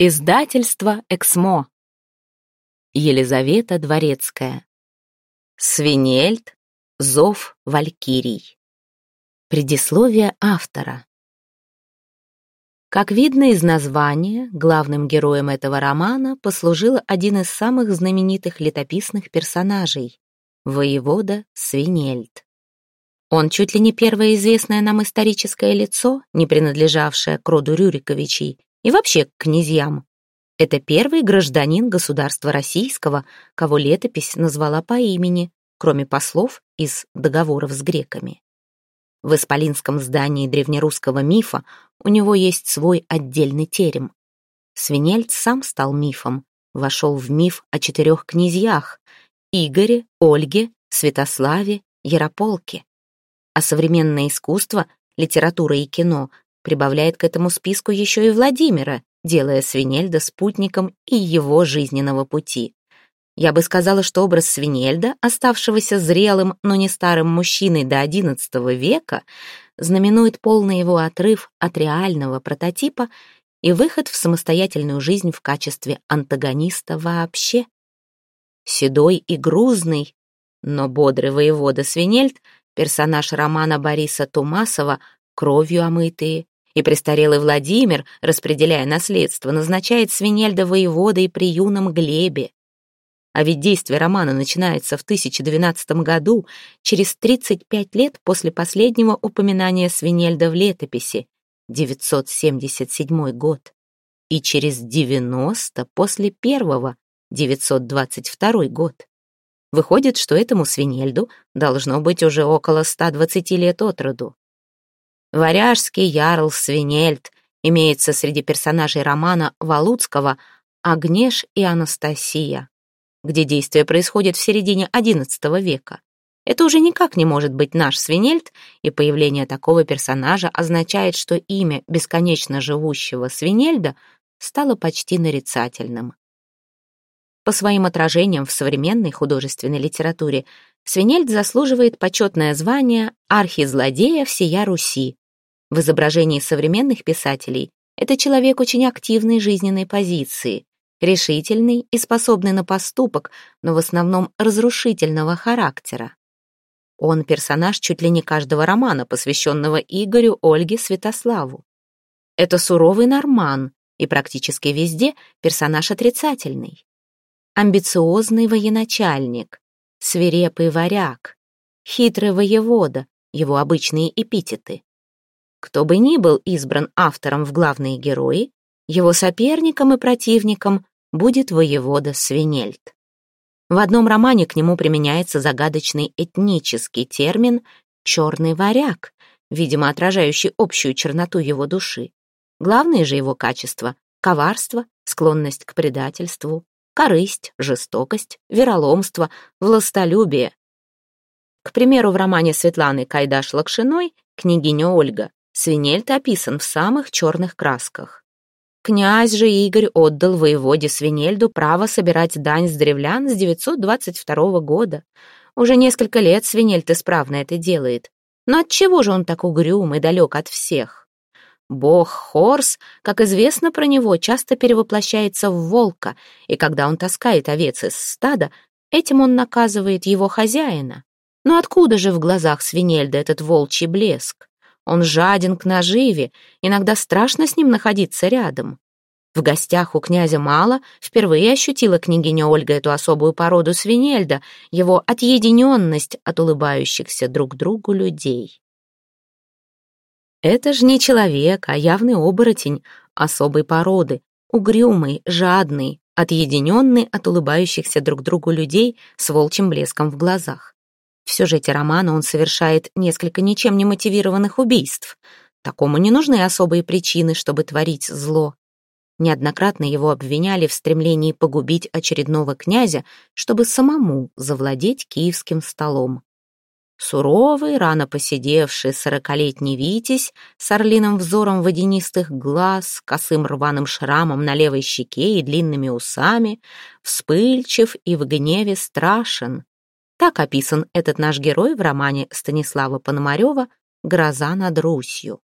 Издательство «Эксмо». Елизавета Дворецкая. Свинельд. Зов Валькирий. Предисловие автора. Как видно из названия, главным героем этого романа послужил один из самых знаменитых летописных персонажей — воевода Свинельд. Он чуть ли не первое известное нам историческое лицо, не принадлежавшее к роду Рюриковичей, и вообще к князьям. Это первый гражданин государства российского, кого летопись назвала по имени, кроме послов из договоров с греками. В исполинском здании древнерусского мифа у него есть свой отдельный терем. Свинельц сам стал мифом, вошел в миф о четырех князьях — Игоре, Ольге, Святославе, Ярополке. А современное искусство, литература и кино прибавляет к этому списку еще и Владимира, делая Свинельда спутником и его жизненного пути. Я бы сказала, что образ Свинельда, оставшегося зрелым, но не старым мужчиной до XI века, знаменует полный его отрыв от реального прототипа и выход в самостоятельную жизнь в качестве антагониста вообще. Седой и грузный, но бодрый воевода Свинельд, персонаж романа Бориса Тумасова кровью омытые, и престарелый Владимир, распределяя наследство, назначает Свинельда воеводой при юном Глебе. А ведь действие романа начинается в 1012 году, через 35 лет после последнего упоминания Свинельда в летописи, 977 год, и через 90 после первого, 922 год. Выходит, что этому Свинельду должно быть уже около 120 лет от роду. Варяжский ярл Свинельд имеется среди персонажей романа Валуцкого «Агнеш и Анастасия», где действие происходит в середине XI века. Это уже никак не может быть наш Свинельд, и появление такого персонажа означает, что имя бесконечно живущего Свинельда стало почти нарицательным. По своим отражениям в современной художественной литературе Свинельд заслуживает почетное звание архизлодея всея Руси. В изображении современных писателей это человек очень активной жизненной позиции, решительный и способный на поступок, но в основном разрушительного характера. Он персонаж чуть ли не каждого романа, посвященного Игорю, Ольге, Святославу. Это суровый норман, и практически везде персонаж отрицательный. Амбициозный военачальник, свирепый варяг, хитрый воевода, его обычные эпитеты. Кто бы ни был избран автором в главные герои, его соперником и противником будет воевода Свинельд. В одном романе к нему применяется загадочный этнический термин «черный варяг», видимо, отражающий общую черноту его души. Главные же его качества — коварство, склонность к предательству, корысть, жестокость, вероломство, властолюбие. К примеру, в романе Светланы Кайдаш-Лакшиной «Княгиня Ольга» Свинельд описан в самых черных красках. Князь же Игорь отдал воеводе Свинельду право собирать дань с древлян с 922 года. Уже несколько лет Свинельд исправно это делает. Но отчего же он так угрюм и далек от всех? Бог Хорс, как известно про него, часто перевоплощается в волка, и когда он таскает овец из стада, этим он наказывает его хозяина. Но откуда же в глазах Свинельда этот волчий блеск? Он жаден к наживе, иногда страшно с ним находиться рядом. В гостях у князя Мало впервые ощутила княгиня Ольга эту особую породу свинельда, его отъединенность от улыбающихся друг другу людей. Это ж не человек, а явный оборотень особой породы, угрюмый, жадный, отъединенный от улыбающихся друг другу людей с волчьим блеском в глазах. В сюжете романа он совершает несколько ничем не мотивированных убийств. Такому не нужны особые причины, чтобы творить зло. Неоднократно его обвиняли в стремлении погубить очередного князя, чтобы самому завладеть киевским столом. Суровый, рано посидевший сорокалетний Витязь с орлиным взором водянистых глаз, косым рваным шрамом на левой щеке и длинными усами, вспыльчив и в гневе страшен. Так описан этот наш герой в романе Станислава Пономарева «Гроза над Русью».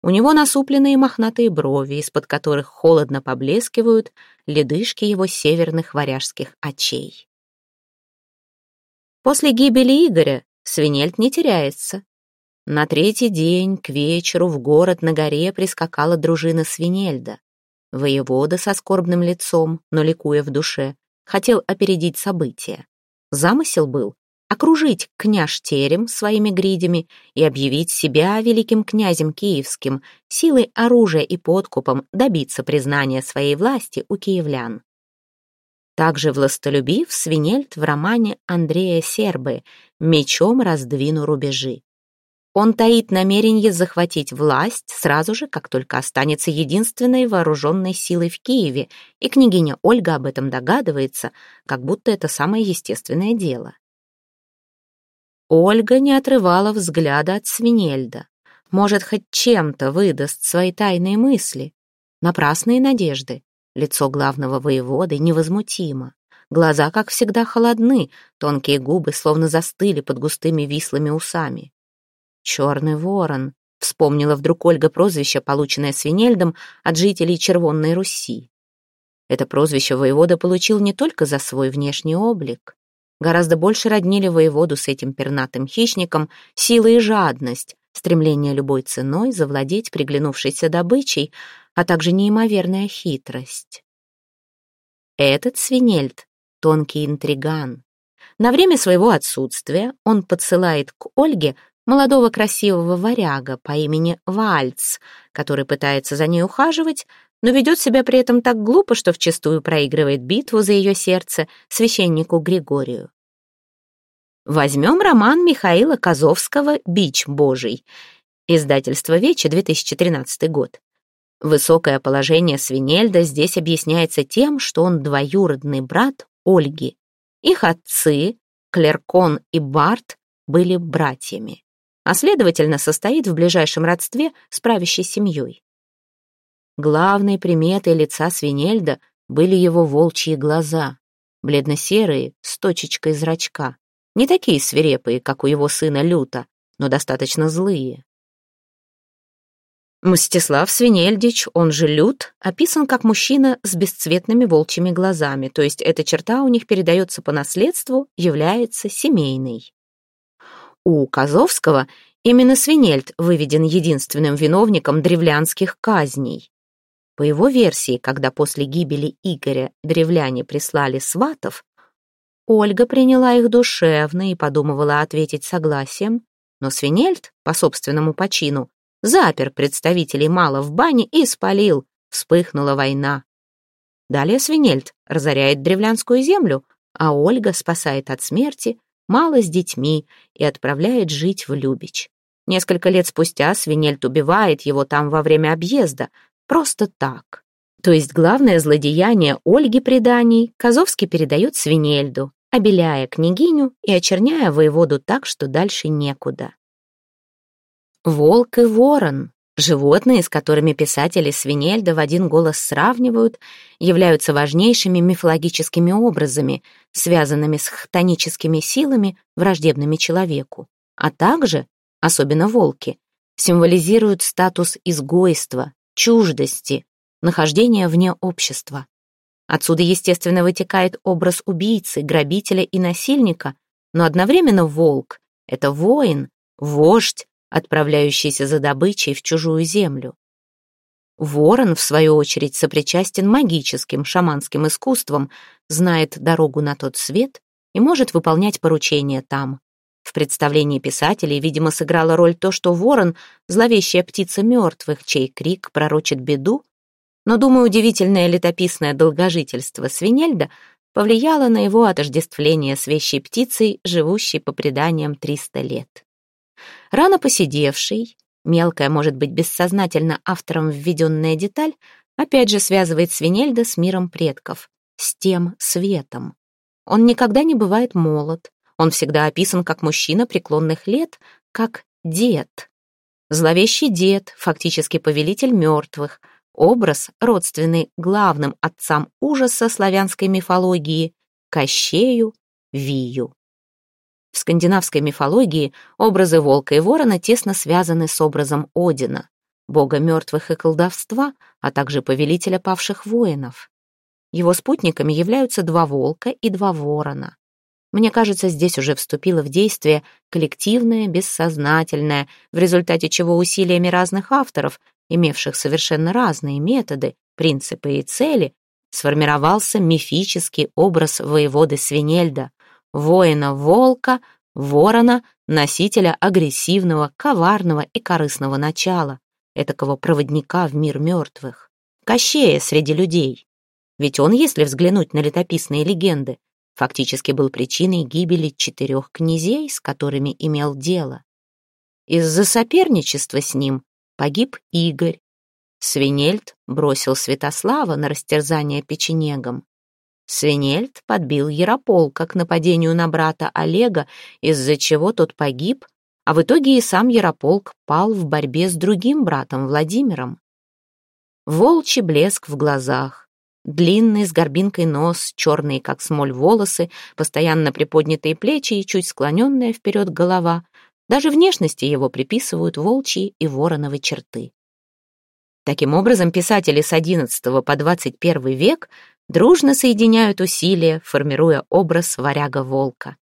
У него насупленные мохнатые брови, из-под которых холодно поблескивают ледышки его северных варяжских очей. После гибели Игоря Свинельд не теряется. На третий день к вечеру в город на горе прискакала дружина Свинельда. Воевода со скорбным лицом, но ликуя в душе, хотел опередить события. Замысел был окружить княж терем своими гридями и объявить себя великим князем киевским, силой оружия и подкупом добиться признания своей власти у киевлян. Также властолюбив Свинельд в романе Андрея Сербы «Мечом раздвину рубежи». Он таит намерение захватить власть сразу же, как только останется единственной вооруженной силой в Киеве, и княгиня Ольга об этом догадывается, как будто это самое естественное дело. Ольга не отрывала взгляда от Свинельда. Может, хоть чем-то выдаст свои тайные мысли. Напрасные надежды. Лицо главного воеводы невозмутимо. Глаза, как всегда, холодны, тонкие губы словно застыли под густыми вислыми усами. «Черный ворон», — вспомнила вдруг Ольга прозвище, полученное Свинельдом от жителей Червонной Руси. Это прозвище воевода получил не только за свой внешний облик гораздо больше роднили воеводу с этим пернатым хищником сила и жадность, стремление любой ценой завладеть приглянувшейся добычей, а также неимоверная хитрость. Этот свинельд — тонкий интриган. На время своего отсутствия он подсылает к Ольге молодого красивого варяга по имени Вальц, который пытается за ней ухаживать, но ведет себя при этом так глупо, что вчастую проигрывает битву за ее сердце священнику Григорию. Возьмем роман Михаила Козовского «Бич Божий», издательство «Вече», 2013 год. Высокое положение Свинельда здесь объясняется тем, что он двоюродный брат Ольги. Их отцы, Клеркон и Барт, были братьями, а следовательно состоит в ближайшем родстве с правящей семьей. Главной приметой лица свинельда были его волчьи глаза, бледно-серые, с точечкой зрачка. Не такие свирепые, как у его сына Люта, но достаточно злые. Мстислав Свинельдич, он же Лют, описан как мужчина с бесцветными волчьими глазами, то есть эта черта у них передается по наследству, является семейной. У Казовского именно Свинельд выведен единственным виновником древлянских казней. По его версии, когда после гибели Игоря древляне прислали сватов, Ольга приняла их душевно и подумывала ответить согласием, но Свинельд, по собственному почину, запер представителей мало в бане и спалил, вспыхнула война. Далее Свинельд разоряет древлянскую землю, а Ольга спасает от смерти мало с детьми и отправляет жить в Любич. Несколько лет спустя Свинельд убивает его там во время объезда, Просто так. То есть главное злодеяние Ольги преданий Казовский передает Свинельду, обеляя княгиню и очерняя воеводу так, что дальше некуда. Волк и ворон, животные, с которыми писатели Свинельда в один голос сравнивают, являются важнейшими мифологическими образами, связанными с хтоническими силами, враждебными человеку, а также, особенно волки, символизируют статус изгойства, чуждости, нахождения вне общества. Отсюда, естественно, вытекает образ убийцы, грабителя и насильника, но одновременно волк — это воин, вождь, отправляющийся за добычей в чужую землю. Ворон, в свою очередь, сопричастен магическим шаманским искусствам, знает дорогу на тот свет и может выполнять поручения там. В представлении писателей, видимо, сыграла роль то, что ворон — зловещая птица мертвых, чей крик пророчит беду, но, думаю, удивительное летописное долгожительство свинельда повлияло на его отождествление с вещей птицей, живущей по преданиям 300 лет. Рано посидевший, мелкая, может быть, бессознательно автором введенная деталь, опять же связывает свинельда с миром предков, с тем светом. Он никогда не бывает молод, он всегда описан как мужчина преклонных лет, как дед. Зловещий дед, фактически повелитель мертвых, образ, родственный главным отцам ужаса славянской мифологии, Кощею, Вию. В скандинавской мифологии образы волка и ворона тесно связаны с образом Одина. бога мертвых и колдовства, а также повелителя павших воинов. Его спутниками являются два волка и два ворона. Мне кажется, здесь уже вступило в действие коллективное, бессознательное, в результате чего усилиями разных авторов, имевших совершенно разные методы, принципы и цели, сформировался мифический образ воеводы Свинельда, воина-волка, ворона, носителя агрессивного, коварного и корыстного начала, этакого проводника в мир мертвых, Кощея среди людей. Ведь он, если взглянуть на летописные легенды, фактически был причиной гибели четырех князей, с которыми имел дело. Из-за соперничества с ним погиб Игорь. Свинельд бросил Святослава на растерзание печенегом. Свинельд подбил Ярополка к нападению на брата Олега, из-за чего тот погиб, а в итоге и сам Ярополк пал в борьбе с другим братом Владимиром. Волчий блеск в глазах, Длинный, с горбинкой нос, черные, как смоль, волосы, постоянно приподнятые плечи и чуть склоненная вперед голова. Даже внешности его приписывают волчьи и вороновы черты. Таким образом, писатели с XI по XXI век дружно соединяют усилия, формируя образ варяга-волка.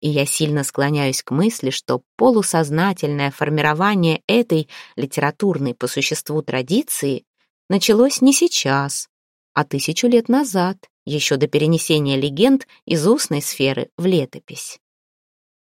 И я сильно склоняюсь к мысли, что полусознательное формирование этой литературной по существу традиции началось не сейчас, а тысячу лет назад, еще до перенесения легенд из устной сферы в летопись.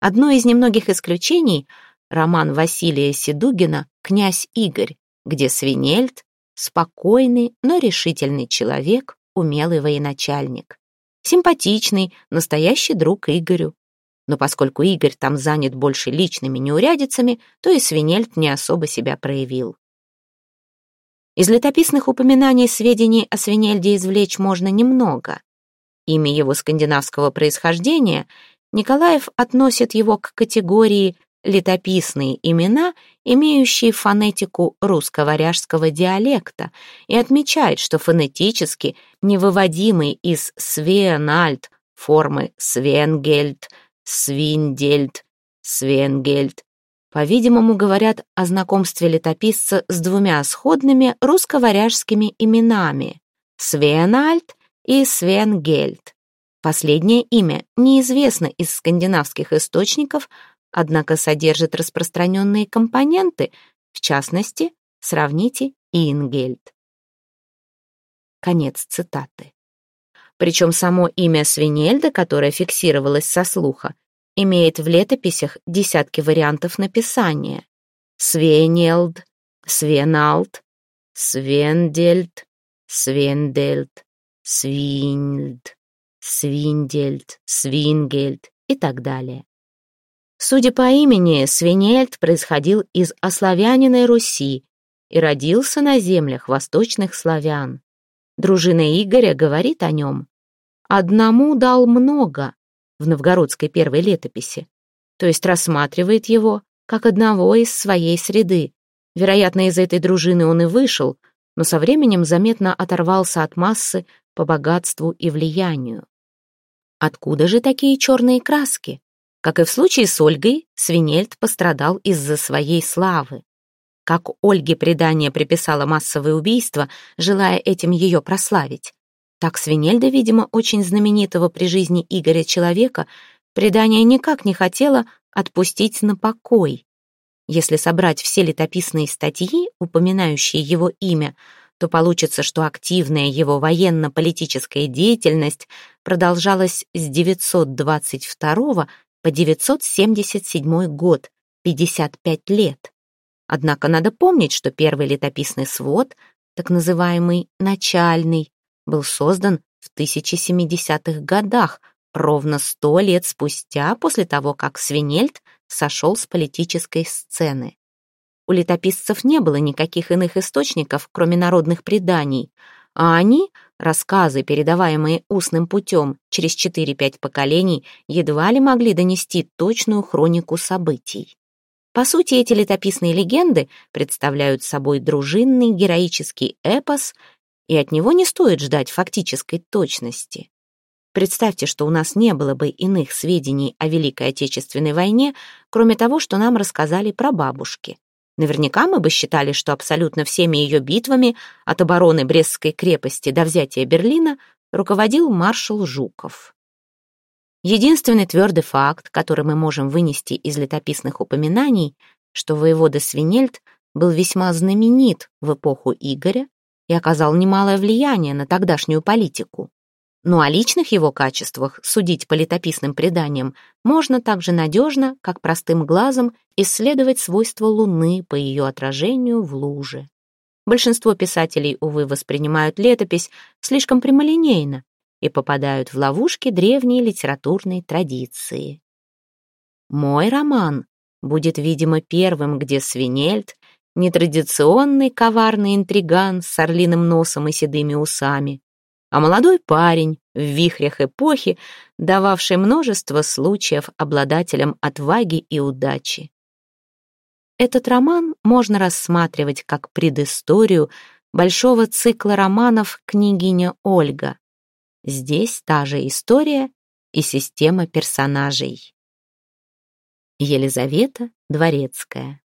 Одно из немногих исключений — роман Василия Седугина «Князь Игорь», где Свинельд — спокойный, но решительный человек, умелый военачальник. Симпатичный, настоящий друг Игорю. Но поскольку Игорь там занят больше личными неурядицами, то и Свинельд не особо себя проявил. Из летописных упоминаний сведений о Свинельде извлечь можно немного. Имя его скандинавского происхождения Николаев относит его к категории летописные имена, имеющие фонетику русско-варяжского диалекта, и отмечает, что фонетически невыводимый из свенальд формы свенгельд, свиндельд, свенгельд по-видимому, говорят о знакомстве летописца с двумя сходными русско-варяжскими именами — Свенальд и Свенгельд. Последнее имя неизвестно из скандинавских источников, однако содержит распространенные компоненты, в частности, сравните Ингельд. Конец цитаты. Причем само имя Свинельда, которое фиксировалось со слуха, имеет в летописях десятки вариантов написания. Свенелд, Свеналд, Свендельд, Свендельд, Свинльд, Свиндельд, Свингельд и так далее. Судя по имени, Свинельд происходил из ославяниной Руси и родился на землях восточных славян. Дружина Игоря говорит о нем. «Одному дал много, в новгородской первой летописи, то есть рассматривает его как одного из своей среды. Вероятно, из этой дружины он и вышел, но со временем заметно оторвался от массы по богатству и влиянию. Откуда же такие черные краски? Как и в случае с Ольгой, Свинельд пострадал из-за своей славы. Как Ольге предание приписало массовое убийство, желая этим ее прославить. Так Свинельда, видимо, очень знаменитого при жизни Игоря человека, предание никак не хотело отпустить на покой. Если собрать все летописные статьи, упоминающие его имя, то получится, что активная его военно-политическая деятельность продолжалась с 922 по 977 год, 55 лет. Однако надо помнить, что первый летописный свод, так называемый «начальный», был создан в 1070-х годах, ровно сто лет спустя после того, как Свинельд сошел с политической сцены. У летописцев не было никаких иных источников, кроме народных преданий, а они, рассказы, передаваемые устным путем через 4-5 поколений, едва ли могли донести точную хронику событий. По сути, эти летописные легенды представляют собой дружинный героический эпос и от него не стоит ждать фактической точности. Представьте, что у нас не было бы иных сведений о Великой Отечественной войне, кроме того, что нам рассказали про бабушки. Наверняка мы бы считали, что абсолютно всеми ее битвами от обороны Брестской крепости до взятия Берлина руководил маршал Жуков. Единственный твердый факт, который мы можем вынести из летописных упоминаний, что воевода Свинельд был весьма знаменит в эпоху Игоря и оказал немалое влияние на тогдашнюю политику. Но о личных его качествах судить по летописным преданиям можно так же надежно, как простым глазом исследовать свойства Луны по ее отражению в луже. Большинство писателей, увы, воспринимают летопись слишком прямолинейно и попадают в ловушки древней литературной традиции. Мой роман будет, видимо, первым, где Свинельд — нетрадиционный коварный интриган с орлиным носом и седыми усами, а молодой парень в вихрях эпохи, дававший множество случаев обладателям отваги и удачи. Этот роман можно рассматривать как предысторию большого цикла романов «Княгиня Ольга». Здесь та же история и система персонажей. Елизавета Дворецкая